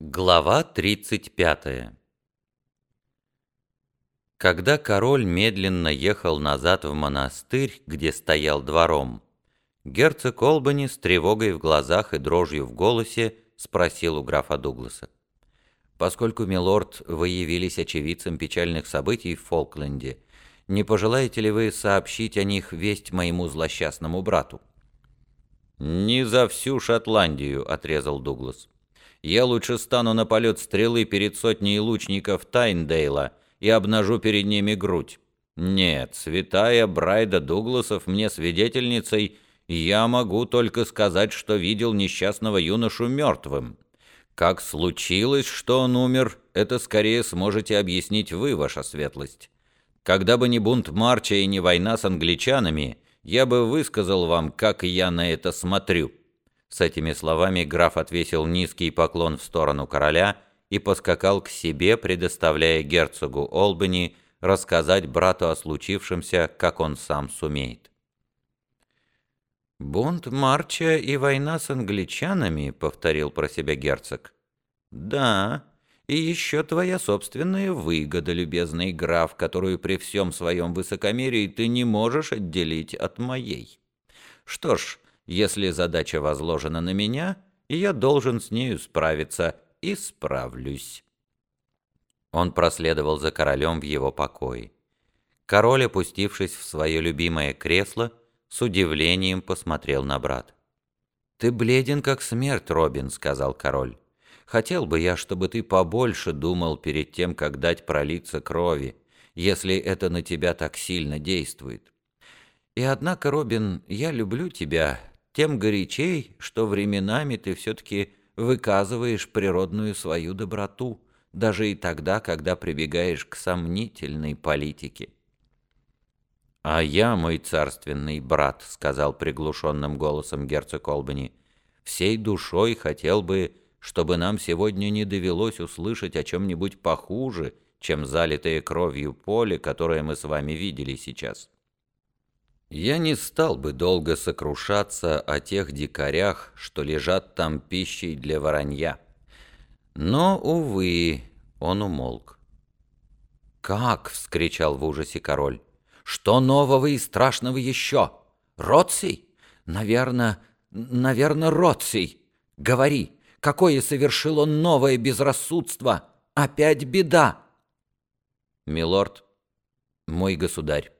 Глава 35 Когда король медленно ехал назад в монастырь, где стоял двором, герцог Олбани с тревогой в глазах и дрожью в голосе спросил у графа Дугласа. «Поскольку, милорд, вы явились очевидцем печальных событий в Фолкленде, не пожелаете ли вы сообщить о них весть моему злосчастному брату?» «Не за всю Шотландию», — отрезал Дуглас. «Я лучше стану на полет стрелы перед сотней лучников Тайндейла и обнажу перед ними грудь. Нет, святая Брайда Дугласов мне свидетельницей, я могу только сказать, что видел несчастного юношу мертвым. Как случилось, что он умер, это скорее сможете объяснить вы, ваша светлость. Когда бы не бунт Марча и не война с англичанами, я бы высказал вам, как я на это смотрю». С этими словами граф отвесил низкий поклон в сторону короля и поскакал к себе, предоставляя герцогу Олбани рассказать брату о случившемся, как он сам сумеет. «Бунт Марча и война с англичанами», — повторил про себя герцог. «Да, и еще твоя собственная выгода, любезный граф, которую при всем своем высокомерии ты не можешь отделить от моей. Что ж, если задача возложена на меня, я должен с нею справиться и справлюсь». Он проследовал за королем в его покое. Король, опустившись в свое любимое кресло, с удивлением посмотрел на брат. «Ты бледен, как смерть, Робин», — сказал король. Хотел бы я, чтобы ты побольше думал перед тем, как дать пролиться крови, если это на тебя так сильно действует. И однако, Робин, я люблю тебя тем горячей, что временами ты все-таки выказываешь природную свою доброту, даже и тогда, когда прибегаешь к сомнительной политике. «А я, мой царственный брат», — сказал приглушенным голосом герцог Олбани, — «всей душой хотел бы, чтобы нам сегодня не довелось услышать о чем-нибудь похуже, чем залитое кровью поле, которое мы с вами видели сейчас. Я не стал бы долго сокрушаться о тех дикарях, что лежат там пищей для воронья. Но, увы, он умолк. «Как?» — вскричал в ужасе король. «Что нового и страшного еще? Роций? Наверное, наверное, Роций. Говори, Какое совершил он новое безрассудство! Опять беда!» «Милорд, мой государь,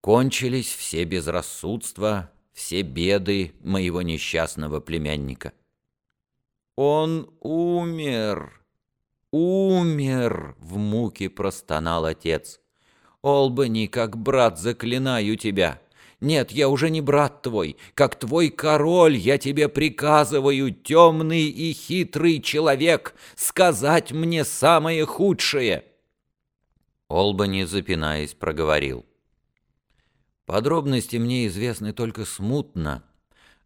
кончились все безрассудства, все беды моего несчастного племянника». «Он умер! Умер!» — в муке простонал отец. «Олбани, как брат, заклинаю тебя!» Нет, я уже не брат твой. Как твой король я тебе приказываю, темный и хитрый человек, сказать мне самое худшее». Олбани, запинаясь, проговорил. «Подробности мне известны только смутно.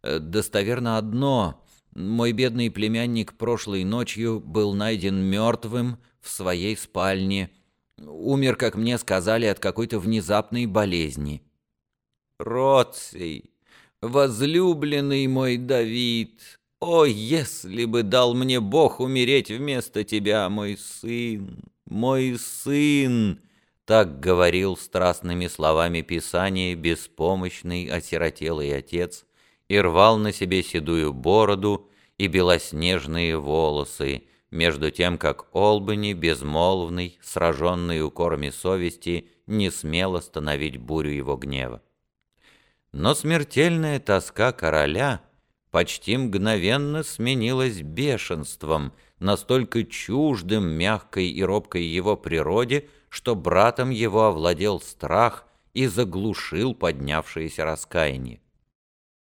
Э, достоверно одно. Мой бедный племянник прошлой ночью был найден мертвым в своей спальне. Умер, как мне сказали, от какой-то внезапной болезни. Роций, возлюбленный мой Давид, о, если бы дал мне Бог умереть вместо тебя, мой сын, мой сын!» Так говорил страстными словами Писания беспомощный осиротелый отец и рвал на себе седую бороду и белоснежные волосы, между тем, как Олбани, безмолвный, сраженный укорами совести, не смел остановить бурю его гнева. Но смертельная тоска короля почти мгновенно сменилась бешенством, настолько чуждым мягкой и робкой его природе, что братом его овладел страх и заглушил поднявшееся раскаяние.